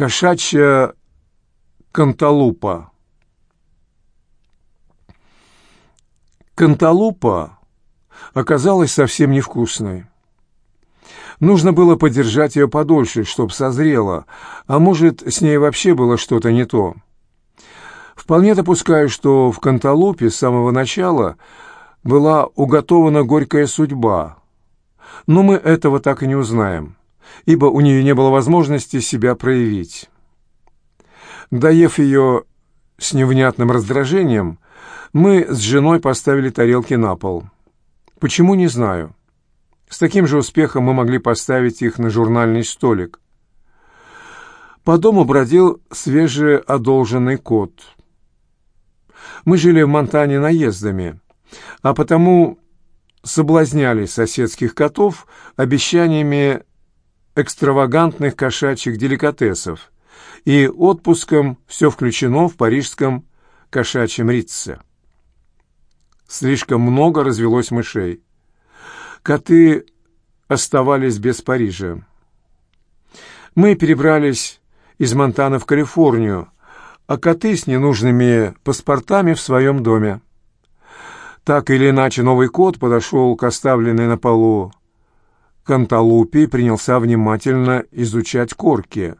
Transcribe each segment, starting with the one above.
Кошачья канталупа. Канталупа оказалась совсем невкусной. Нужно было подержать ее подольше, чтоб созрела, а может, с ней вообще было что-то не то. Вполне допускаю, что в Канталупе с самого начала была уготована горькая судьба, но мы этого так и не узнаем, ибо у нее не было возможности себя проявить. Доев ее с невнятным раздражением, мы с женой поставили тарелки на пол. Почему, не знаю. С таким же успехом мы могли поставить их на журнальный столик. По дому бродил свежеодолженный кот. Мы жили в Монтане наездами, а потому соблазняли соседских котов обещаниями экстравагантных кошачьих деликатесов и отпуском все включено в парижском кошачьем Ритце. Слишком много развелось мышей. Коты оставались без Парижа. Мы перебрались из Монтана в Калифорнию, а коты с ненужными паспортами в своем доме. Так или иначе, новый кот подошел к оставленной на полу канталупе и принялся внимательно изучать корки.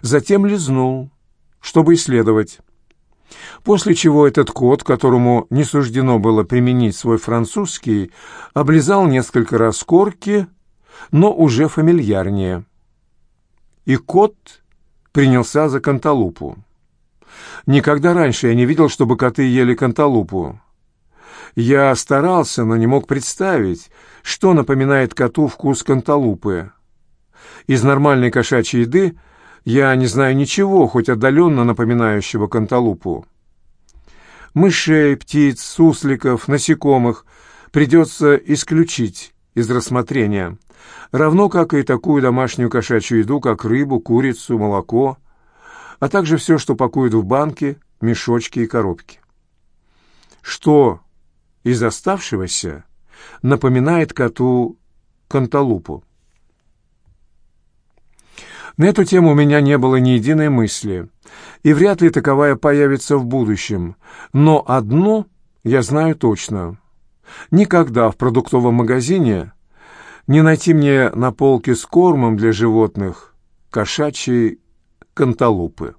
Затем лизнул, чтобы исследовать после чего этот кот, которому не суждено было применить свой французский, облизал несколько раз корки, но уже фамильярнее. И кот принялся за канталупу. Никогда раньше я не видел, чтобы коты ели канталупу. Я старался, но не мог представить, что напоминает коту вкус канталупы. Из нормальной кошачьей еды я не знаю ничего, хоть отдаленно напоминающего канталупу. Мышей, птиц, сусликов, насекомых придется исключить из рассмотрения, равно как и такую домашнюю кошачью еду, как рыбу, курицу, молоко, а также все, что пакуют в банки, мешочки и коробки. Что из оставшегося напоминает коту канталупу? На эту тему у меня не было ни единой мысли, и вряд ли таковая появится в будущем. Но одно я знаю точно. Никогда в продуктовом магазине не найти мне на полке с кормом для животных кошачьей канталупы.